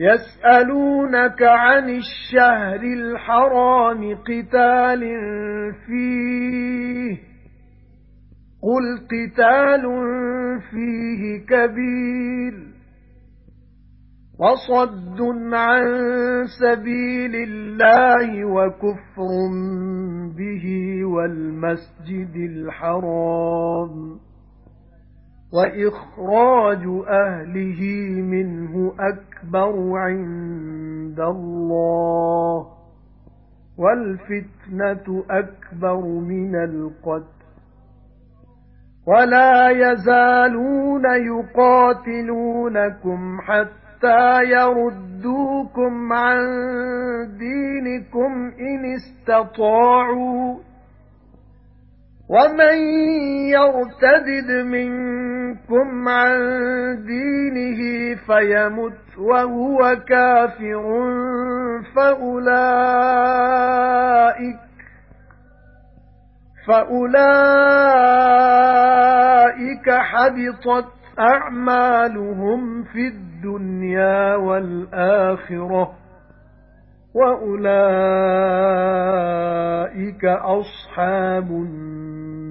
يَسْأَلُونَكَ عَنِ الشَّهْرِ الْحَرَامِ قِتَالٍ فِيهِ قُلْ قِتَالٌ فِيهِ كَبِيرٌ وَصَدٌّ عَن سَبِيلِ اللَّهِ وَكُفْرٌ بِهِ وَالْمَسْجِدِ الْحَرَامِ وَإِخْرَاجُ أَهْلِهِ مِنْهُ أَكْبَرُ عِندَ اللَّهِ وَالْفِتْنَةُ أَكْبَرُ مِنَ الْقَتْلِ. وَلَا يَزَالُونَ يُقَاتِلُونَكُمْ حَتَّى يَرُدُّوكُمْ عَن دِينِكُمْ إِنِ اسْتَطَاعُوا. وَمَن يَرْتَدِدْ مِنكُمْ عَن دِينِهِ فَيَمُتْ وَهُوَ كَافِرٌ فَأُولَئِكَ فَأُولَئِكَ حَبِطَتْ أَعْمَالُهُمْ فِي الدُّنْيَا وَالْآخِرَةِ وَأُولَئِكَ أَصْحَابُ النَّارِ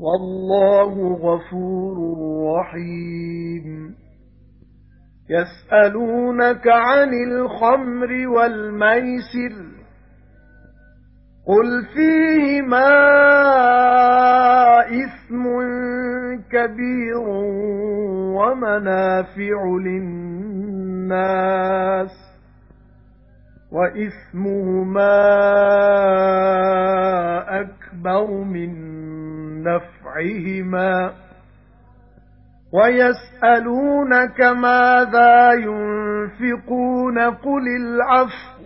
وَاللَّهُ غَفُورٌ رَّحِيمٌ. يَسْأَلُونَكَ عَنِ الْخَمْرِ وَالْمَيْسِرِ قُلْ فِيهِمَا إِثْمٌ كَبِيرٌ وَمَنَافِعُ لِلنَّاسِ وَإِثْمُهُمَا أَكْبَرُ مِنْ نَفْعِهِمَا وَيَسْأَلُونَكَ مَاذَا يُنْفِقُونَ قُلِ الْعَفْوَ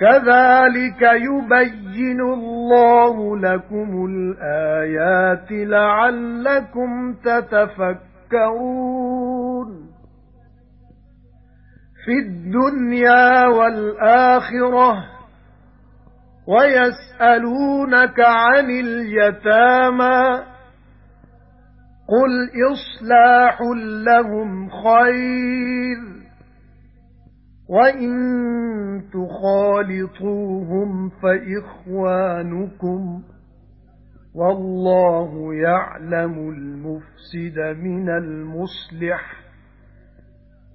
كَذَلِكَ يُبَيِّنُ اللَّهُ لَكُمُ الْآيَاتِ لَعَلَّكُمْ تَتَفَكَّرُونَ فِي الدُّنْيَا وَالْآخِرَةِ وَيَسْأَلُونَكَ عَنِ الْيَتَامَى قُلْ إِصْلَاحٌ لَّهُمْ خَيْرٌ وَإِن تُخَالِطُوهُمْ فَإِخْوَانُكُمْ وَاللَّهُ يَعْلَمُ الْمُفْسِدَ مِنَ الْمُصْلِحِ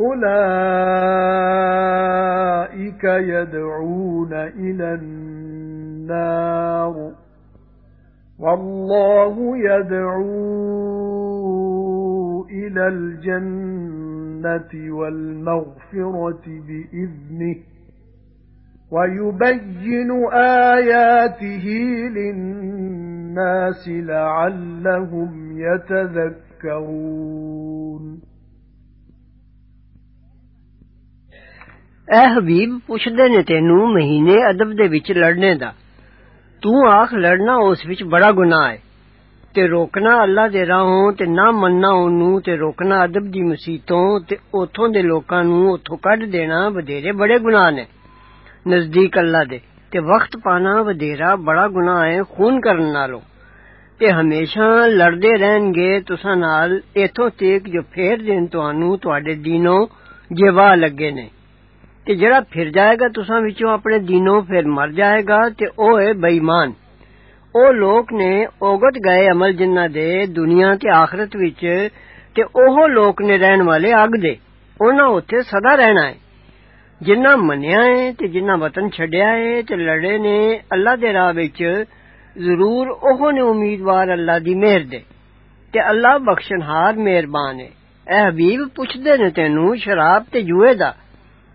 أُولَئِكَ يَدْعُونَ إِلَى النَّارِ. وَاللَّهُ يَدْعُو إِلَى الْجَنَّةِ وَالْمَغْفِرَةِ بِإِذْنِهِ وَيُبَيِّنُ آيَاتِهِ لِلنَّاسِ لَعَلَّهُمْ يَتَذَكَّرُونَ. اے حبیب ਪੁੱਛਦੇ ਨੇ ਤੈਨੂੰ ਮਹੀਨੇ ਅਦਬ ਦੇ ਵਿੱਚ ਲੜਨੇ ਦਾ ਤੂੰ ਆਖ ਲੜਨਾ ਉਸ ਵਿੱਚ ਬੜਾ ਗੁਨਾਹ ਹੈ ਤੇ ਰੋਕਣਾ ਅੱਲਾ ਦੇ ਰਾਹੋਂ ਤੇ ਨਾ ਮੰਨਣਾ ਉਹਨੂੰ ਤੇ ਰੋਕਣਾ ਅਦਬ ਦੀ ਮਸੀਤੋਂ ਤੇ ਉਥੋਂ ਦੇ ਲੋਕਾਂ ਨੂੰ ਉਥੋਂ ਕੱਢ ਦੇਣਾ ਵਧੇਰੇ ਬੜੇ ਗੁਨਾਹ ਨੇ ਨਜ਼ਦੀਕ ਅੱਲਾ ਦੇ ਤੇ ਵਕਤ ਪਾਣਾ ਵਧੇਰਾ ਬੜਾ ਗੁਨਾਹ ਹੈ ਖੂਨ ਕਰਨ ਨਾਲੋਂ ਤੇ ਹਮੇਸ਼ਾ ਲੜਦੇ ਰਹਿਣਗੇ ਤੁਸਾਂ ਨਾਲ ਇਥੋਂ ਤੀਕ ਜੋ ਫੇਰ ਦੇਣ ਤੁਹਾਨੂੰ ਤੁਹਾਡੇ ਦੀਨੋਂ ਜਿਵਾ ਲੱਗੇ ਨੇ کہ جڑا پھر جائے گا تساں وچوں اپنے دینوں پھر مر جائے گا تے أو ہے بے ایمان أو لوک نے اوگٹ گئے عمل جنہ دے دنیا تے آخرت وچ تے اوہ لوک نے رہن والے اگ دے انہاں اوتھے سدا رہنا ہے جنہ منیا ہے تے جنہ وطن چھڈیا ہے تے لڑے نے اللہ دے راہ وچ ضرور اوہ نے امیدوار اللہ دی مہر دے تے اللہ بخشنہار مہربان ہے اے حبیب پوچھ دے نے تینوں شراب تے جوئے دا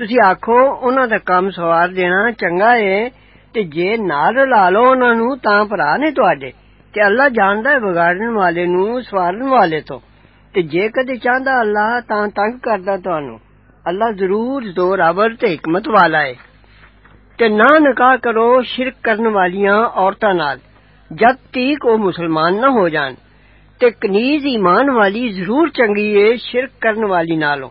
تسی آخو انہاں دا کم سوار دینا چنگا اے تے جے نال رلا لو انہاں نو تاں پرا نے تواڈے تے اللہ جاندا ہے بگاڑن والے نو سوارن والے تو تے جے کدے چاہندا اللہ تاں تنگ کردا تانوں اللہ ضرور زور آور تے حکمت والا ہے تے نہ نکاح کرو شرک کرن والیاں عورتاں نال جد تیک او مسلمان نہ ہو جان تے کنیز ایمان والی ضرور چنگی ہے شرک کرن والی نالوں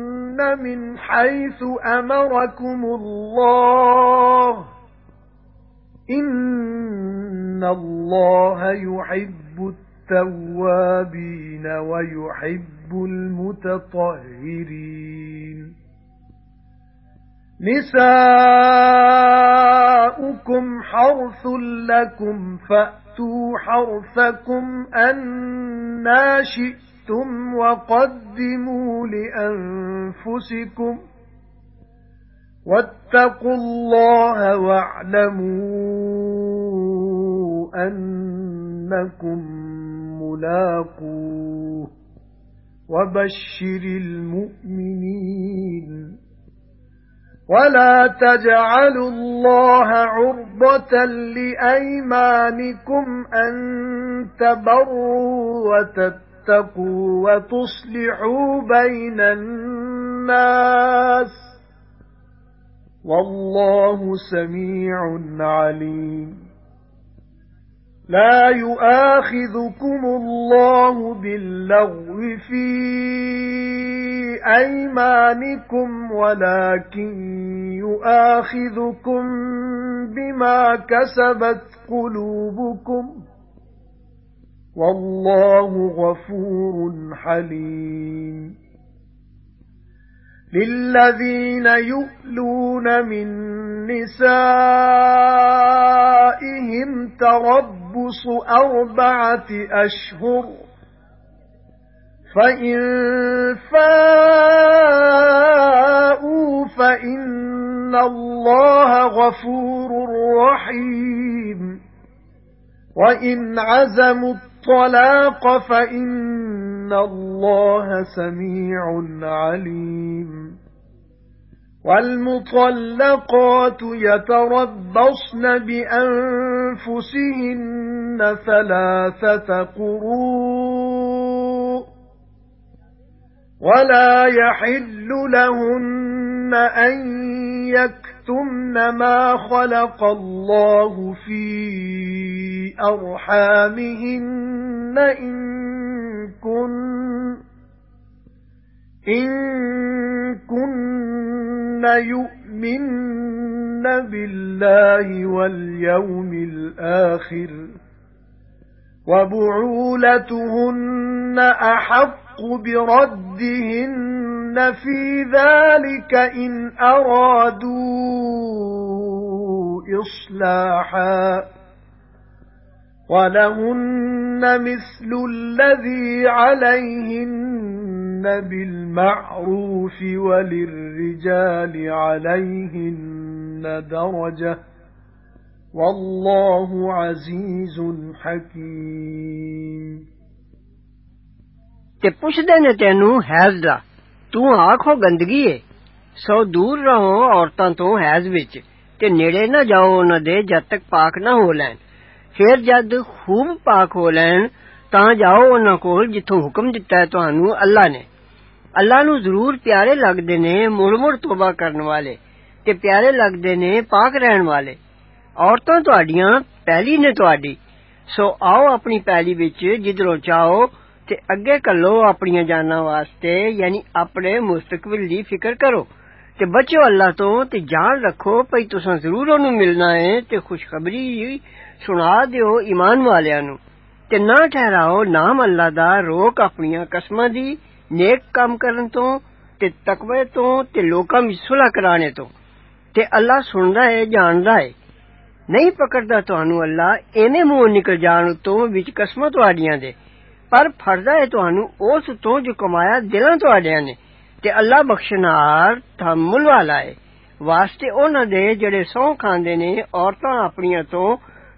مِنْ حَيْثُ أَمَرَكُمُ اللَّهُ إِنَّ اللَّهَ يُحِبُّ التَّوَّابِينَ وَيُحِبُّ الْمُتَطَهِّرِينَ نِسَاؤُكُمْ حَرْثٌ لَكُمْ فَأْتُوا حَرْثَكُمْ أَنَّى شِئْتُمْ وَقَدِّمُوا لِأَنفُسِكُمْ وَاتَّقُوا اللَّهَ وَاعْلَمُوا أَنَّكُمْ مُلَاقُوهُ وَبَشِّرِ الْمُؤْمِنِينَ وَلَا تَجْعَلُوا اللَّهَ عُرْضَةً لِأَيْمَانِكُمْ أَن تَبَرُّوا وَتَتَّقُوا وَتُصْلِحُوا بَيْنَ النَّاسِ وَاللَّهُ سَمِيعٌ عَلِيمٌ. لا يؤاخذكم الله باللغو في أيمانكم ولكن يؤاخذكم بما كسبت قلوبكم. والله غفور حليم. لِلَّذِينَ يُؤْلُونَ مِن نِّسَائِهِمْ تَرَبُّصُ أَرْبَعَةِ أَشْهُرٍ فَإِن فَاءُوا فَإِنَّ اللَّهَ غَفُورٌ رَّحِيمٌ. وَإِنْ عَزَمُوا الطَّلَاقَ فَإِنَّ اللَّهَ سَمِيعٌ عَلِيمٌ. وَالْمُطَلَّقَاتُ يَتَرَبَّصْنَ بِأَنفُسِهِنَّ ثَلَاثَةَ قُرُوءٍ وَلَا يَحِلُّ لَهُنَّ أَن يَكْتُمْنَ مَا خَلَقَ اللَّهُ فِي أَرْحَامِهِنَّ إِن كُنَّ إِن كُنَّ يُؤْمِنَّ بِاللَّهِ وَالْيَوْمِ الْآخِرِ وَبُعُولَتُهُنَّ أَحَقُّ بِرَدِّهِنَّ فِي ذَلِكَ إِنْ أَرَادُوا إِصْلَاحًا وَلَهُنَّ مِثْلُ الَّذِي عَلَيْهِنَّ بِالْمَعْرُوفِ وَلِلرِّجَالِ عَلَيْهِنَّ دَرَجَةٌ وَاللَّهُ عَزِيزٌ حَكِيمٌ تے پوچھدے نے تینو، حیض دا، تو آکھو گندگی ہے۔ سو دور رہو عورتاں تو حیض وچ تے نیڑے نہ جاؤ انہاں دے جد تک پاک نہ ہو لین۔ ਫਿਰ ਜਦ ਖੂਬ ਪਾਕ ਹੋ ਲੈਣ ਤਾਂ ਜਾਓ ਉਹਨਾਂ ਕੋਲ ਜਿੱਥੋਂ ਹੁਕਮ ਦਿੱਤਾ ਹੈ ਤੁਹਾਨੂੰ ਅੱਲਾ ਨੇ ਅੱਲਾ ਨੂੰ ਜ਼ਰੂਰ ਪਿਆਰੇ ਲੱਗਦੇ ਨੇ ਮੁੜ-ਮੁੜ ਤੋਬਾ ਕਰਨ ਵਾਲੇ ਤੇ ਪਿਆਰੇ ਲੱਗਦੇ ਨੇ ਪਾਕ ਰਹਿਣ ਵਾਲੇ ਔਰਤਾਂ ਤੁਹਾਡੀਆਂ ਪਹਿਲੀ ਨੇ ਤੁਹਾਡੀ ਸੋ ਆਓ ਆਪਣੀ ਪਹਿਲੀ ਵਿੱਚ ਜਿੱਧਰੋਂ ਚਾਹੋ ਤੇ ਅੱਗੇ ਕੱਲੋ ਆਪਣੀਆਂ ਜਾਨਾਂ ਵਾਸਤੇ ਯਾਨੀ ਆਪਣੇ ਮੁਸਤਕਬਲ ਦੀ ਫਿਕਰ ਕਰੋ ਤੇ ਬਚੋ ਅੱਲਾ ਤੋਂ ਤੇ ਜਾਣ ਰੱਖੋ ਭਈ ਤੁਸੀਂ ਜ਼ਰੂਰ ਉਹਨੂੰ ਮਿਲਣਾ ਹੈ ਤੇ ਖੁਸ਼ਖਬਰੀ سنا دیو ایمان والیاں نو تے نہ ٹھہراؤ نام اللہ دا روک اپنی قسماں دی نیک کام کرن تو تے تقوی تو تے لوکاں وچ صلح کرانے تو تے اللہ سندا ہے جاندا ہے نہیں پکڑدا تانوں اللہ اینے منہ نکل جان تو وچ قسماں تواڈیاں دے پر فردا ہے تانوں اس تو جو کمایا دلاں تواڈیاں نے تے اللہ بخشنہار تحمل والا ہے واسطے انہاں دے جڑے سو کھاندے نے عورتاں اپنیاں تو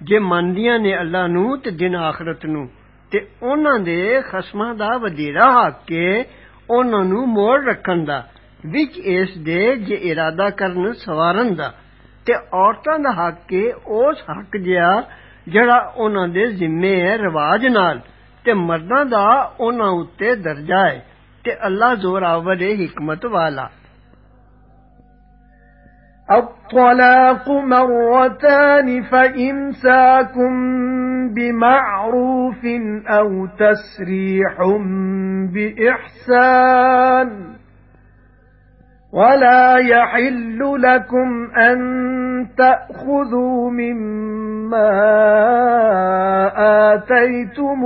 ਜੇ ਮੰਨਦੀਆਂ ਨੇ ਅੱਲਾ ਨੂੰ ਤੇ ਦਿਨ ਆਖਰਤ ਨੂੰ ਤੇ ਉਹਨਾਂ ਦੇ ਖਸਮਾਂ ਦਾ ਵਧੇਰਾ ਹੱਕ ਹੈ ਉਹਨਾਂ ਨੂੰ ਮੋੜ ਰੱਖਣ ਦਾ ਵਿੱਚ ਇਸ ਦੇ ਜੇ ਇਰਾਦਾ ਕਰਨ ਸਵਾਰਨ ਦਾ ਤੇ ਔਰਤਾਂ ਦਾ ਹੱਕ ਹੈ ਉਸ ਹੱਕ ਜਿਹਾ ਜਿਹੜਾ ਉਹਨਾਂ ਦੇ ਜ਼ਿੰਮੇ ਹੈ ਰਿਵਾਜ ਨਾਲ ਤੇ ਮਰਦਾਂ ਦਾ ਉਹਨਾਂ ਉੱਤੇ ਦਰਜਾ ਹੈ ਤੇ ਅੱਲਾ ਜ਼ੋਰਾਵਰ ਹੈ ਹਕਮਤ ਵਾਲਾ الطلاق مرتان فإمساك بمعروف أو تسريح بإحسان وَلَا يَحِلُّ لَكُمْ أَن تَأْخُذُوا مِمَّا آتَيْتُمُوهُنَّ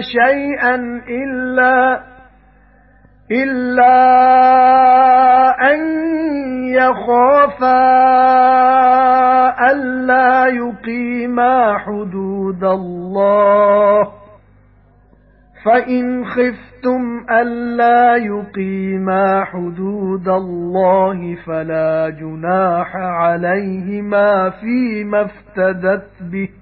شَيْئًا إِلَّا إِلَّا أَن يَخَافَا أَلَّا يُقِيمَا حُدُودَ اللَّهِ. فَإِنْ خِفْتُمْ أَلَّا يُقِيمَا حُدُودَ اللَّهِ فَلَا جُنَاحَ عَلَيْهِمَا فِيمَا افْتَدَتْ بِهِ.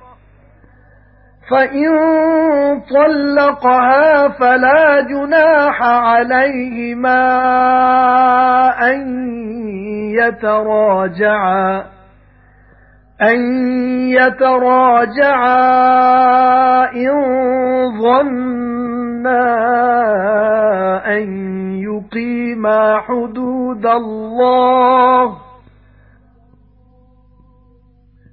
فَإِن طَلَّقَهَا فَلَا جُنَاحَ عَلَيْهِمَا أَن يَتَرَاجَعَا أَن يَتَرَاجَعَا إِن ظَنَّا أَن يُقِيمَا حُدُودَ اللَّهِ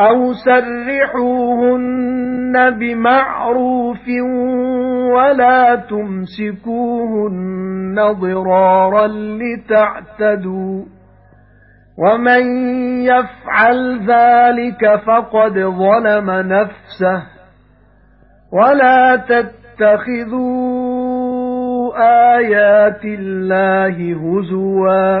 أَوْ سَرِّحُوهُنَّ بِمَعْرُوفٍ وَلَا تُمْسِكُوهُنَّ ضِرَارًا لِتَعْتَدُوا وَمَن يَفْعَلْ ذَلِكَ فَقَدْ ظَلَمَ نَفْسَهُ وَلَا تَتَّخِذُوا آيَاتِ اللَّهِ هُزُوًا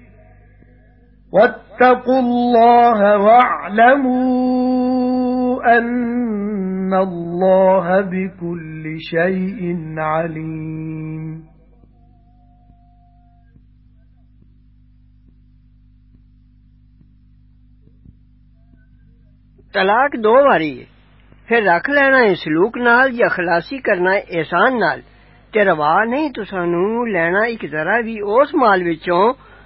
وَاتَّقُوا اللَّهَ وَاعْلَمُوا أَنَّ اللَّهَ بِكُلِّ شَيْءٍ عَلِيمٌ. طلاق دو واری ہے۔ پھر رکھ لینا ہے سلوک نال یا خلاصی کرنا ہے احسان نال۔ تے نہیں تسانوں لینا ایک ذرا بھی اس مال وچوں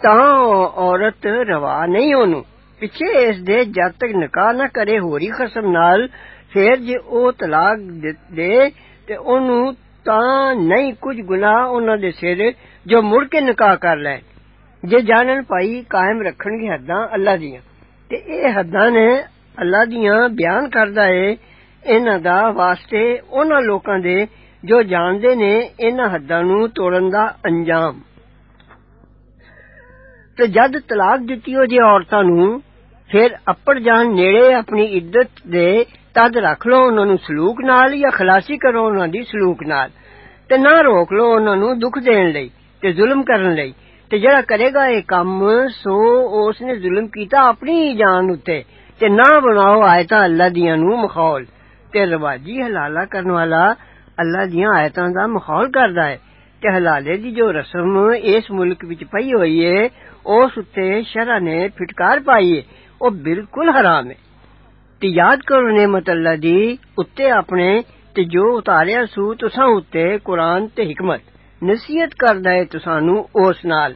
ਤਾਂ ਔਰਤ ਰਵਾ ਨਹੀਂ ਉਹਨੂੰ ਪਿੱਛੇ ਇਸ ਦੇ ਜਦ ਤੱਕ ਨਿਕਾਹ ਨਾ ਕਰੇ ਹੋਰੀ ਖਸਮ ਨਾਲ ਫੇਰ ਜੇ ਉਹ ਤਲਾਕ ਦੇ ਤੇ ਉਹਨੂੰ ਤਾਂ ਨਹੀਂ ਕੁਝ ਗੁਨਾਹ ਉਹਨਾਂ ਦੇ ਸਿਰ ਜੋ ਮੁੜ ਕੇ ਨਿਕਾਹ ਕਰ ਲੈ ਜੇ ਜਾਣਨ ਭਾਈ ਕਾਇਮ ਰੱਖਣਗੇ ਹੱਦਾਂ ਅੱਲਾ ਦੀਆਂ ਤੇ ਇਹ ਹੱਦਾਂ ਨੇ ਅੱਲਾ ਦੀਆਂ ਬਿਆਨ ਕਰਦਾ ਏ ਇਹਨਾਂ ਦਾ ਵਾਸਤੇ ਉਹਨਾਂ ਲੋਕਾਂ ਦੇ ਜੋ ਜਾਣਦੇ ਨੇ ਇਹਨਾਂ ਹੱਦਾਂ ਨੂੰ ਤੋੜਨ ਦਾ ਅੰਜਾਮ ਤੇ ਜਦ ਤਲਾਕ ਦਿੱਤੀ ਹੋ ਜੇ ਔਰਤਾਂ ਨੂੰ ਫਿਰ ਅੱਪੜ ਜਾਣ ਨੇੜੇ ਆਪਣੀ ਇੱਜ਼ਤ ਦੇ ਤਦ ਰੱਖ ਲਓ ਉਹਨਾਂ ਨੂੰ ਸਲੂਕ ਨਾਲ ਜਾਂ ਖਲਾਸੀ ਕਰੋ ਉਹਨਾਂ ਦੀ ਸਲੂਕ ਨਾਲ ਤੇ ਨਾ ਰੋਕ ਲਓ ਉਹਨਾਂ ਨੂੰ ਦੁੱਖ ਦੇਣ ਲਈ ਤੇ ਜ਼ੁਲਮ ਕਰਨ ਲਈ ਤੇ ਜਿਹੜਾ ਕਰੇਗਾ ਇਹ ਕੰਮ ਸੋ ਉਸ ਨੇ ਜ਼ੁਲਮ ਕੀਤਾ ਆਪਣੀ ਜਾਨ ਉੱਤੇ ਤੇ ਨਾ ਬਣਾਓ ਆਇਤਾਂ ਅੱਲਾ ਦੀਆਂ ਨੂੰ ਮਖੌਲ ਤੇ ਰਵਾਜੀ ਹਲਾਲਾ ਕਰਨ ਵਾਲਾ ਅੱਲਾ ਦੀਆਂ ਆਇਤਾਂ ਦਾ ਮਖੌਲ ਕਰਦਾ ਹੈ ਤੇ ਹਲਾਲੇ ਦੀ ਜੋ ਰਸਮ ਇਸ ਮੁਲਕ ਵਿੱਚ ਪਈ ਹੋਈ ਏ اس تے شرع نے پھٹکار پائی ہے أو بالکل حرام ہے تے یاد کرو نعمت اللہ دی اتے اپنے تے جو اتاریا سو تساں اتے قرآن تے حکمت نصیحت کردا ہے تسانو اس نال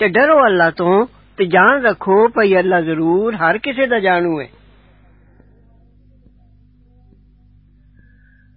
تے ڈرو اللہ تو تے جان رکھو پئی اللہ ضرور ہر کسے دا جانو ہے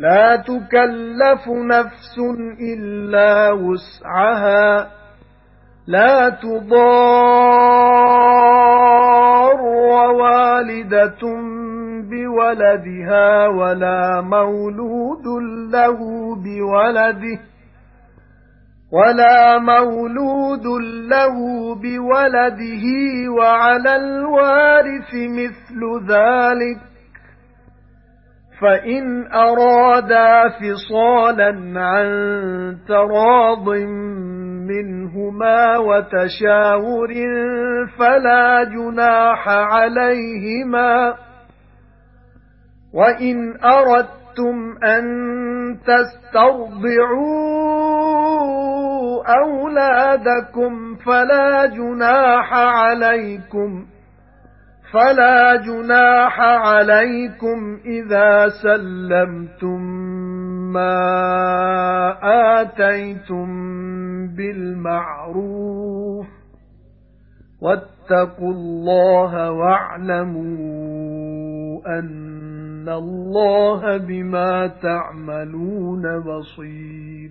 لَا تُكَلَّفُ نَفْسٌ إِلَّا وُسْعَهَا. لَا تُضَارَّ وَالِدَةٌ بِوَلَدِهَا وَلَا مَوْلُودٌ لَّهُ بِوَلَدِهِ وَلَا مَوْلُودٌ لَّهُ بِوَلَدِهِ وَعَلَى الْوَارِثِ مِثْلُ ذَلِكَ. فَإِنْ أَرَادَا فِصَالًا عَن تَرَاضٍ مِنْهُمَا وَتَشَاوُرٍ فَلَا جُنَاحَ عَلَيْهِمَا وَإِنْ أَرَدتُّمْ أَن تَسْتَرْضِعُوا أَوْلَادَكُمْ فَلَا جُنَاحَ عَلَيْكُمْ فَلَا جُنَاحَ عَلَيْكُمْ إِذَا سَلَّمْتُم مَّا آتَيْتُم بِالْمَعْرُوفِ وَاتَّقُوا اللَّهَ وَاعْلَمُوا أَنَّ اللَّهَ بِمَا تَعْمَلُونَ بَصِيرٌ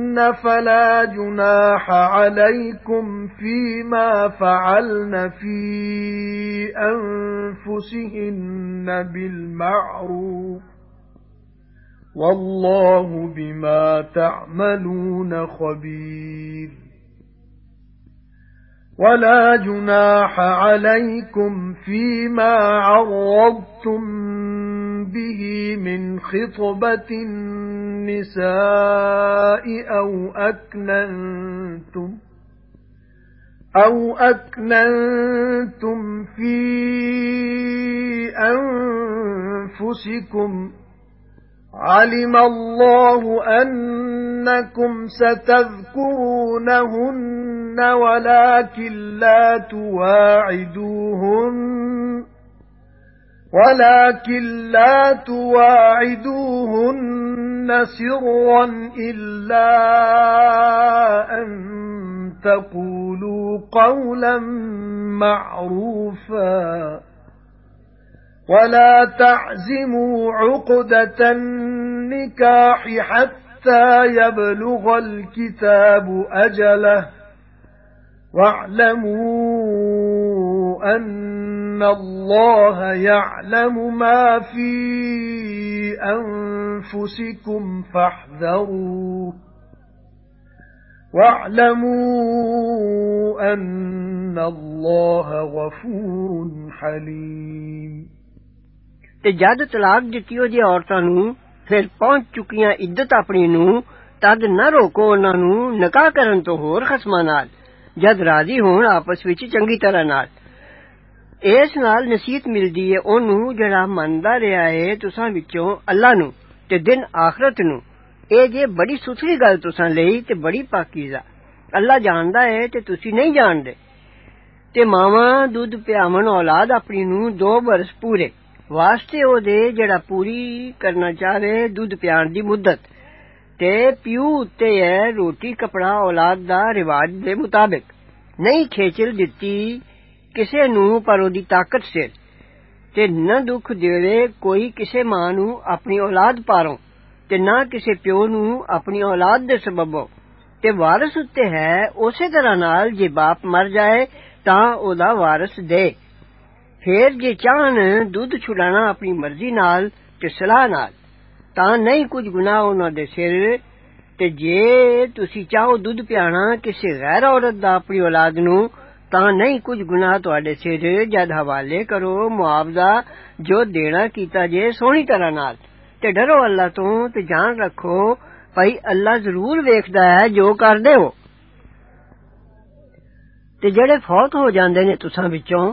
فَلَا جُنَاحَ عَلَيْكُمْ فِيمَا فَعَلْنَ فِي أَنفُسِهِنَّ بِالْمَعْرُوفِ وَاللَّهُ بِمَا تَعْمَلُونَ خَبِيرٌ وَلَا جُنَاحَ عَلَيْكُمْ فِيمَا عَرَّضْتُمْ بِهِ مِنْ خِطْبَةِ النِّسَاءِ أَوْ أَكْنَنتُمْ أَوْ أَكْنَنتُمْ فِي أَنفُسِكُمْ عَلِمَ اللَّهُ أَنَّكُمْ سَتَذْكُرُونَهُنَّ وَلَكِن لَّا تُوَاعِدُوهُنَّ وَلَكِن لَّا تُوَاعِدُوهُنَّ سِرًّا إِلَّا أَن تَقُولُوا قَوْلًا مَّعْرُوفًا. وَلَا تَعْزِمُوا عُقْدَةَ النِّكَاحِ حَتَّى حَتَّى يَبْلُغَ الْكِتَابُ أَجَلَهُ وَاعْلَمُوا أَنَّ اللَّهَ يَعْلَمُ مَا فِي أَنفُسِكُمْ فَاحْذَرُوهُ وَاعْلَمُوا أَنَّ اللَّهَ غَفُورٌ حَلِيمٌ تجادة جد طلاق دتی ہو پھر پہنچ چکی عدت اپنی نو تد نہ روکو انہاں نو نکاح کرن تو ہور خصماں نال جد راضی ہون آپس وچ چنگی طرح نال اس نال نصیحت ملدی ہے اونوں جڑا مندا رہیا ہے تساں وچوں اللہ نو تے دن آخرت نو اے جے بڑی ستھری گل تساں لئی تے بڑی پاکیزہ اللہ جاندا ہے تے تسی نہیں جان دے تے ماواں دودھ پیاون اولاد اپنی نو دو برس پورے واسطے أو دے جڑا پوری کرنا چاہے دودھ پیان دی مدت تے پیو تے ہے روٹی کپڑا أولاد دا رواج دے مطابق نہیں کھیچل دتی کسے نو پر أو دی طاقت سر تے نہ دکھ دیوے کوئی کسے ماں نو اپنی أولاد پاروں تے نہ کسے پیو نو اپنی أولاد دے سببوں تے وارث اتے ہے اسی طرح نال جے باپ مر جائے تاں أو دا وارث دے ਫੇਰ ਜੇ ਚਾਹਣ ਦੁੱਧ ਛੁਡਾਣਾ ਆਪਣੀ ਮਰਜ਼ੀ ਨਾਲ ਤੇ ਸਲਾਹ ਨਾਲ ਤਾਂ ਨਹੀਂ ਕੁਝ ਗੁਨਾਹ ਉਹਨਾਂ ਦੇ ਸਿਰ ਤੇ ਜੇ ਤੁਸੀਂ ਚਾਹੋ ਦੁੱਧ ਪਿਆਣਾ ਕਿਸੇ ਗੈਰ ਔਰਤ ਦਾ ਆਪਣੀ ਔਲਾਦ ਨੂੰ ਤਾਂ ਨਹੀਂ ਕੁਝ ਗੁਨਾਹ ਤੁਹਾਡੇ ਸਿਰ ਜਦ ਹਵਾਲੇ ਕਰੋ ਮੁਆਵਜ਼ਾ ਜੋ ਦੇਣਾ ਕੀਤਾ ਜੇ ਸੋਹਣੀ ਤਰ੍ਹਾਂ ਨਾਲ ਤੇ ਡਰੋ ਅੱਲਾ ਤੋਂ ਤੇ ਜਾਣ ਰੱਖੋ ਭਈ ਅੱਲਾ ਜ਼ਰੂਰ ਵੇਖਦਾ ਹੈ ਜੋ ਕਰਦੇ ਹੋ ਤੇ ਜਿਹੜੇ ਫੌਤ ਹੋ ਜਾਂਦੇ ਨੇ ਤੁਸਾਂ ਵਿੱਚੋਂ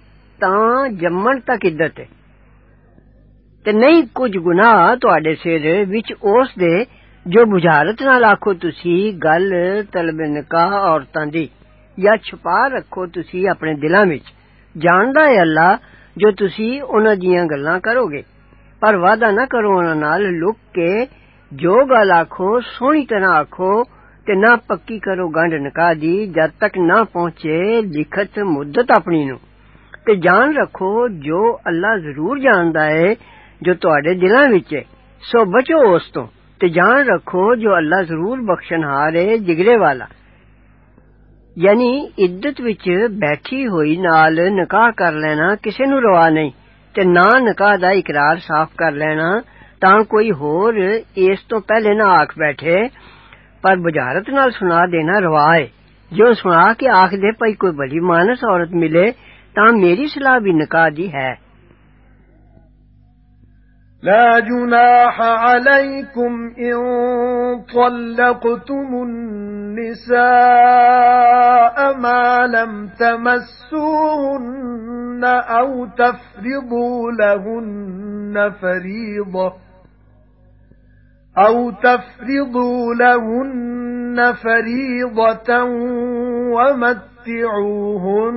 ਤਾਂ ਜੰਮਣ ਤੱਕ ਇੱਦਤ ਹੈ ਤੇ ਨਹੀਂ ਕੁਝ ਗੁਨਾਹ ਤੁਹਾਡੇ ਸਿਰ ਵਿੱਚ ਉਸ ਦੇ ਜੋ ਬੁਝਾਰਤ ਨਾਲ ਆਖੋ ਤੁਸੀਂ ਗੱਲ ਤਲਬ ਨਿਕਾਹ ਔਰਤਾਂ ਦੀ ਜਾਂ ਛੁਪਾ ਰੱਖੋ ਤੁਸੀਂ ਆਪਣੇ ਦਿਲਾਂ ਵਿੱਚ ਜਾਣਦਾ ਹੈ ਅੱਲਾ ਜੋ ਤੁਸੀਂ ਉਹਨਾਂ ਦੀਆਂ ਗੱਲਾਂ ਕਰੋਗੇ ਪਰ ਵਾਦਾ ਨਾ ਕਰੋ ਉਹਨਾਂ ਨਾਲ ਲੁਕ ਕੇ ਜੋ ਗੱਲ ਆਖੋ ਸੋਹਣੀ ਤਰ੍ਹਾਂ ਆਖੋ ਤੇ ਨਾ ਪੱਕੀ ਕਰੋ ਗੰਢ ਨਿਕਾਹ ਦੀ ਜਦ ਤੱਕ ਨਾ ਪਹੁੰਚੇ ਲਿਖਤ ਮੁੱਦਤ ਆਪਣੀ ਨੂੰ ਤੇ ਜਾਣ ਰੱਖੋ ਜੋ ਅੱਲਾ ਜ਼ਰੂਰ ਜਾਣਦਾ ਹੈ ਜੋ ਤੁਹਾਡੇ ਦਿਲਾਂ ਵਿੱਚ ਹੈ ਸੋ ਬਚੋ ਉਸ ਤੋਂ ਤੇ ਜਾਣ ਰੱਖੋ ਜੋ ਅੱਲਾ ਜ਼ਰੂਰ ਬਖਸ਼ਣਹਾਰ ਹੈ ਜਿਗਰੇ ਵਾਲਾ ਯਾਨੀ ਇੱਜ਼ਤ ਵਿੱਚ ਬੈਠੀ ਹੋਈ ਨਾਲ ਨਿਕਾਹ ਕਰ ਲੈਣਾ ਕਿਸੇ ਨੂੰ ਰਵਾ ਨਹੀਂ ਤੇ ਨਾ ਨਿਕਾਹ ਦਾ ਇਕਰਾਰ ਸਾਫ਼ ਕਰ ਲੈਣਾ ਤਾਂ ਕੋਈ ਹੋਰ ਇਸ ਤੋਂ ਪਹਿਲੇ ਨਾ ਆਖ ਬੈਠੇ ਪਰ ਬੁਝਾਰਤ ਨਾਲ ਸੁਣਾ ਦੇਣਾ ਰਵਾ ਹੈ ਜੋ ਸੁਣਾ ਕੇ ਆਖ ਦੇ ਭਈ ਕੋਈ ਬੜੀ ਮਾਨਸ ਔਰਤ ਮਿਲੇ ਤਾਂ ਮੇਰੀ ਸਲਾਹ ਵੀ ਨਿਕਾਹ ਦੀ ਹੈ لا جناح عليكم إن طلقتم النساء ما لم تمسوهن أو تفرضوا لهن فريضة أو تفرضوا لهن فريضة ومتعوهن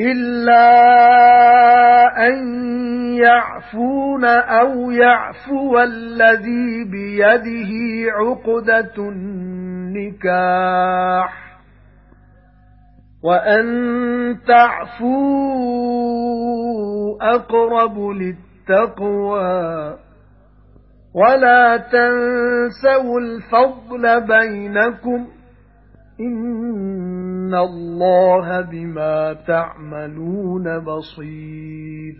إِلَّا أَن يَعْفُونَ أَوْ يَعْفُوَ الَّذِي بِيَدِهِ عُقْدَةُ النِّكَاحِ وَأَن تَعْفُوا أَقْرَبُ لِلتَّقْوَى وَلَا تَنسَوْا الْفَضْلَ بَيْنَكُمْ إِنَّ اللَّهَ بِمَا تَعْمَلُونَ بَصِيرٌ.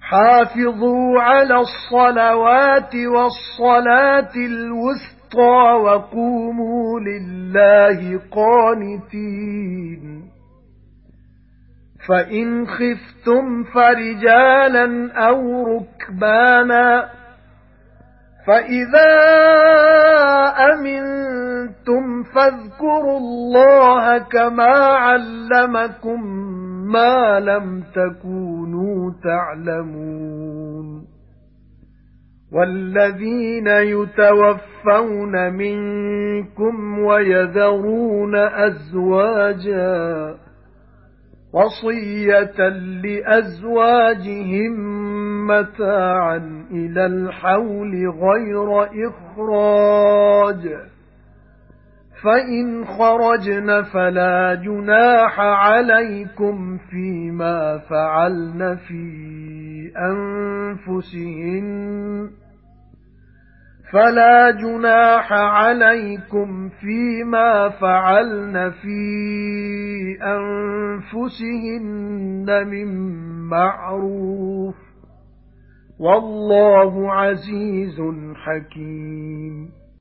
حَافِظُوا عَلَى الصَّلَوَاتِ وَالصَّلَاةِ الْوُسْطَى وَقُومُوا لِلَّهِ قَانِتِينَ. فَإِنْ خِفْتُمْ فَرِجَالًا أَوْ رُكْبَانًا فَإِذَا أَمِنْتُمْ فَاذْكُرُوا اللَّهَ كَمَا عَلَّمَكُم مَّا لَمْ تَكُونُوا تَعْلَمُونَ وَالَّذِينَ يُتَوَفَّوْنَ مِنكُمْ وَيَذَرُونَ أَزْوَاجًا وَصِيَّةً لِأَزْوَاجِهِمْ مَتَاعًا إِلَى الْحَوْلِ غَيْرَ إِخْرَاجٍ. فَإِنْ خَرَجْنَ فَلَا جُنَاحَ عَلَيْكُمْ فِيمَا فَعَلْنَ فِي أَنفُسِهِنَّ. فَلَا جُنَاحَ عَلَيْكُمْ فِيمَا فَعَلْنَ فِي أَنفُسِهِنَّ مِن مَّعْرُوفٍ. وَاللَّهُ عَزِيزٌ حَكِيمٌ.